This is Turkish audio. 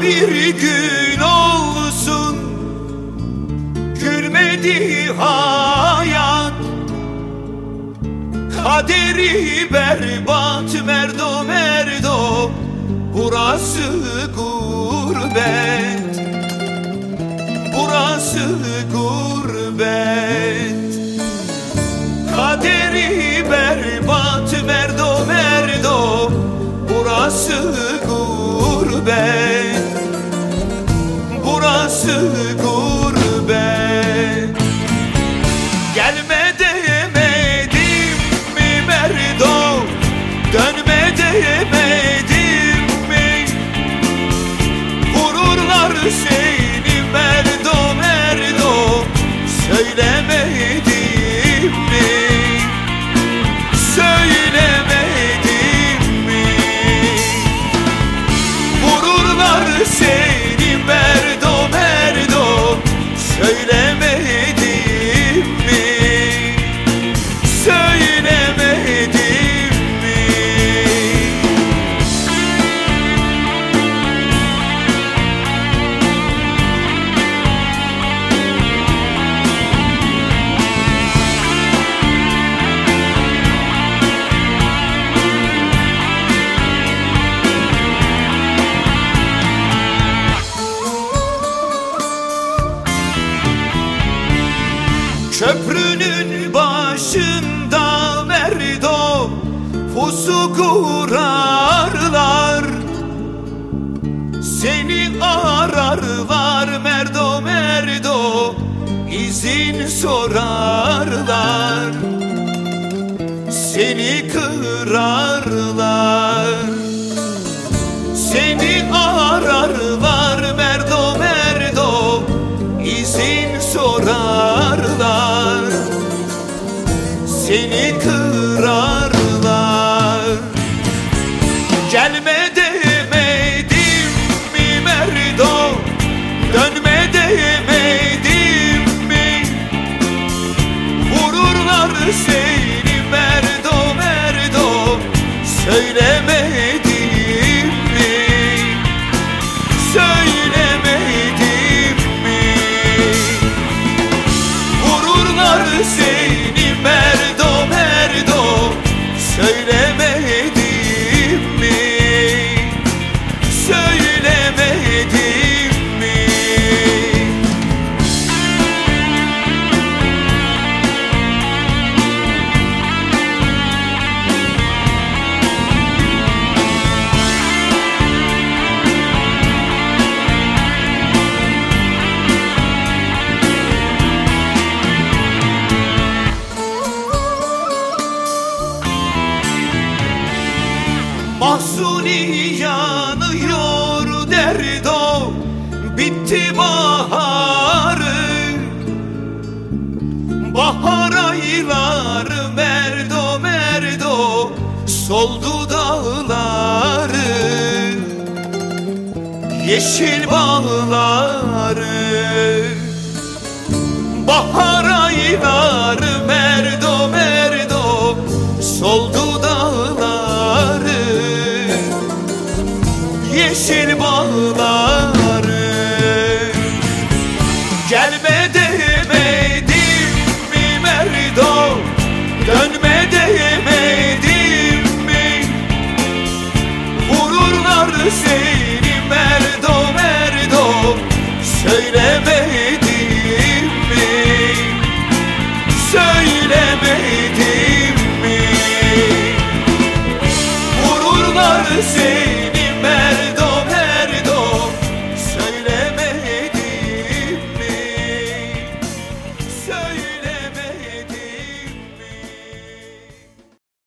bir gün olsun. Gülmedi hayat Kaderi berbat merdo merdo. Burası gurbet Burası gurbet. Kaderi berbat merdo merdo. Burası gurbet. Vururlar seni Köprünün başında merdo Pusu kurarlar Seni ararlar merdo merdo izin sorarlar. Seni kırarlar Seni kırarlar. Gelme demedim mi merdo Dönme demedim mi? Vururlar seni Mahsuni yanıyor derdo Bitti baharı. Bahar ayları merdo merdo Soldu dağları. Yeşil bağları. Bahar ayları merdo